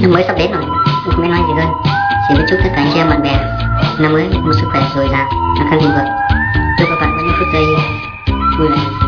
năm mới sắp đến rồi không biết nói gì hơn chỉ biết chúc tất cả anh chị em bạn bè. Năm mới một sức khỏe dồi dào. Năng khang thịnh vượng chúc các bạn có những phút giây vui vẻ.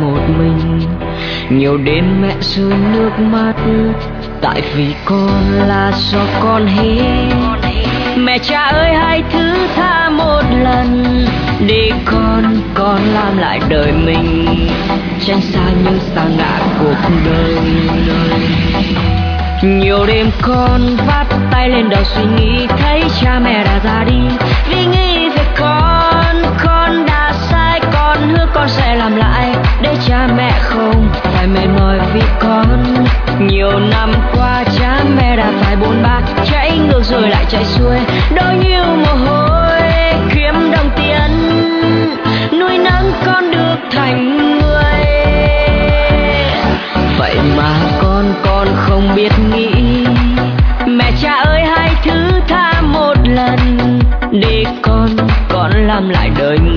Một mình. Nhiều đêm mẹ rơi nước mắt, tại vì con là do con hết mẹ cha ơi, hãy thứ tha một lần, để con con làm lại đời mình. Tránh xa những xa ngã cuộc đời. Nhiều đêm con vắt tay lên đầu suy nghĩ, thấy cha mẹ đã ra đi. Vì nghĩ về con con đã sai, con hứa con sẽ làm cha mẹ không? Phải mệt mỏi vì con. Nhiều năm qua cha mẹ đã phải bôn ba chạy ngược rồi lại chạy xuôi. Đôi nhiều mồ hôi, kiếm đồng tiền, nuôi nấng con được thành người. Vậy mà con con không biết nghĩ. Mẹ cha ơi hãy thứ tha một lần, để con con làm lại đời mình.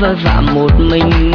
Phải vất vả một mình.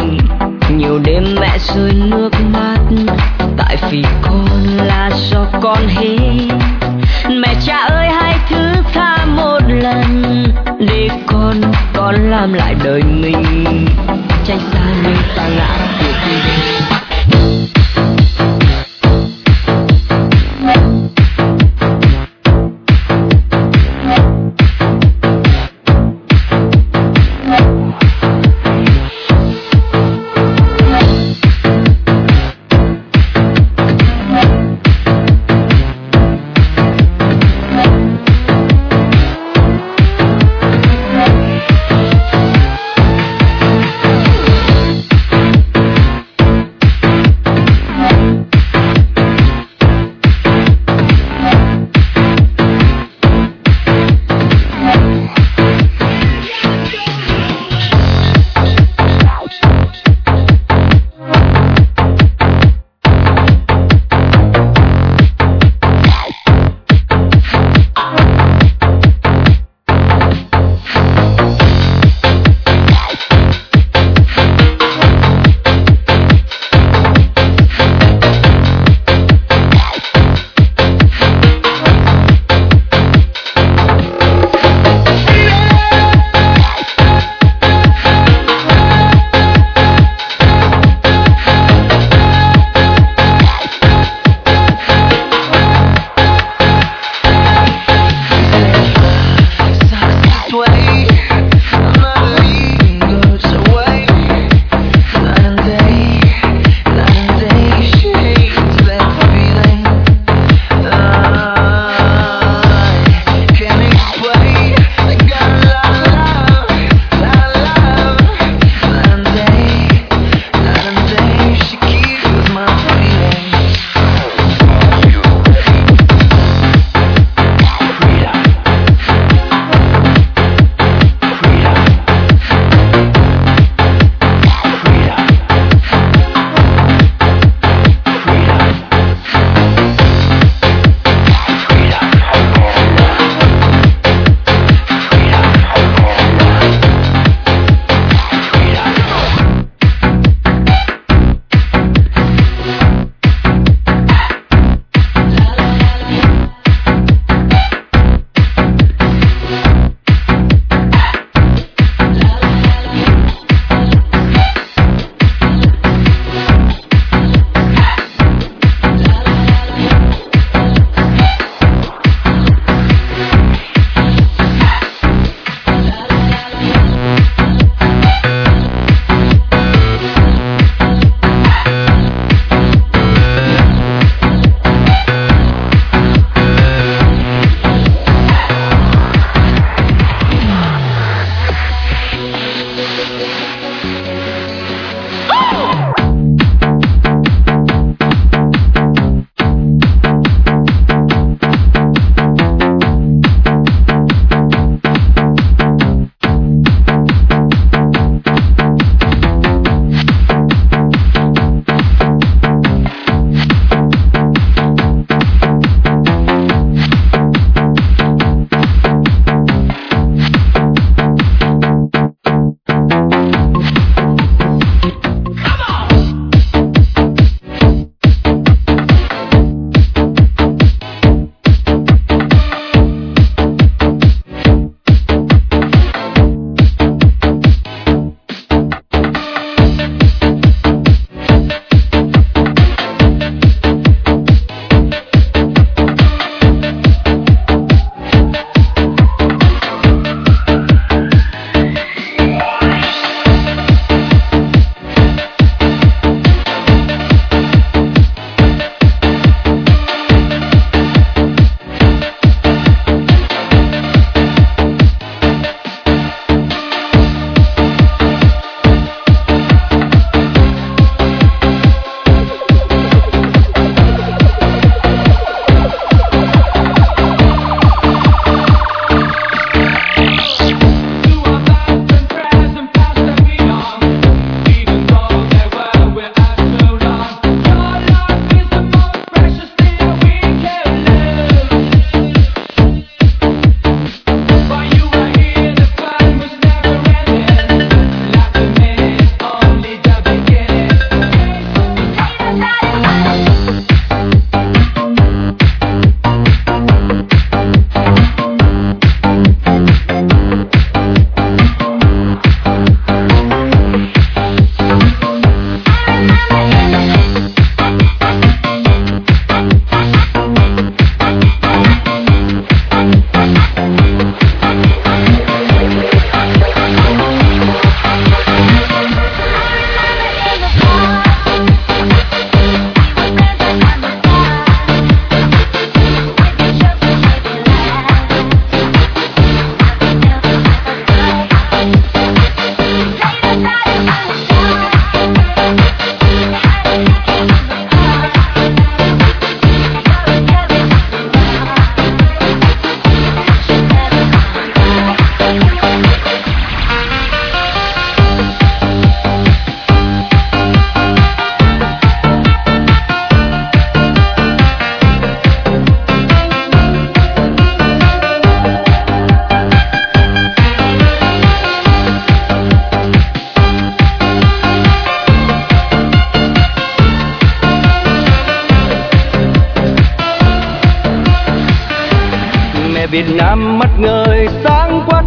Việt Nam mắt ngời sáng quắc,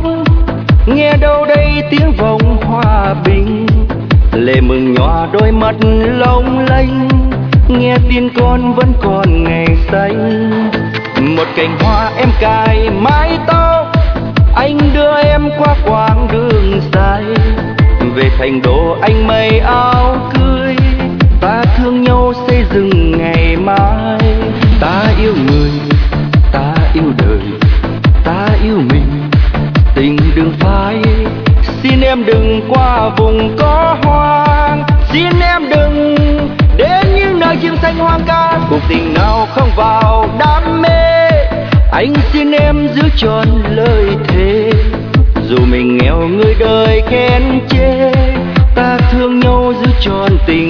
nghe đâu đây tiếng vòng hòa bình. Lệ mừng nhòa đôi mắt long lanh, nghe tin con vẫn còn ngày xanh. Một cành hoa em cài mái tóc, anh đưa em qua quãng đường dài. Về thành đô anh mây áo cưới, ta thương nhau xây dựng ngày mai. Ta yêu người em đừng qua vùng có hoang. Xin em đừng đến những nơi chim xanh hoang ca cuộc tình nào không vào đam mê, anh xin em giữ tròn lời thề. Dù mình nghèo người đời khen chê, ta thương nhau giữ tròn tình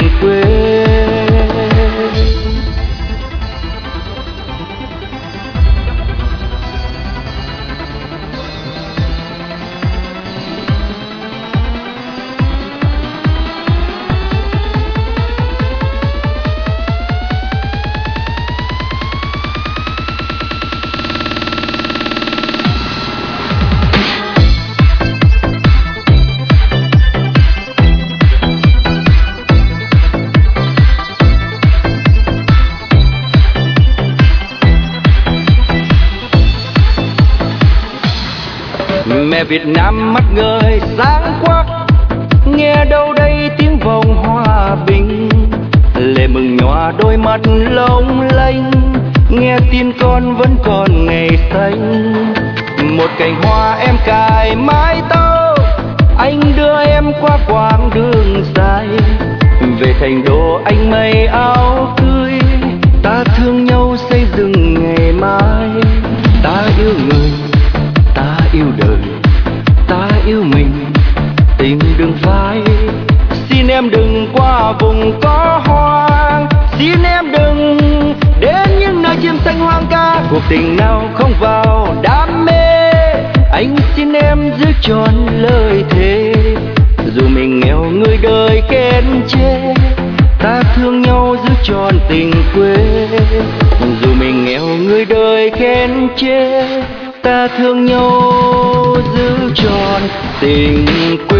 Việt Nam mắt ngời, sáng quắc. Nghe đâu đây tiếng vòng hòa bình. Lệ mừng nhòa đôi mắt lông lanh nghe tin con vẫn còn ngày xanh. Một cành hoa em cài mái tóc. Anh đưa em qua quãng đường dài. Về thành đô anh mây áo cưới. Đừng vùng có hoang. Xin em đừng đến những nơi chim xanh hoang ca. Cuộc tình nào không vào đam mê. Anh xin em giữ tròn lời thề. Dù mình nghèo, người đời khen chê, ta thương nhau giữ tròn tình quê. Dù mình nghèo, người đời khen chê, ta thương nhau giữ tròn tình quê.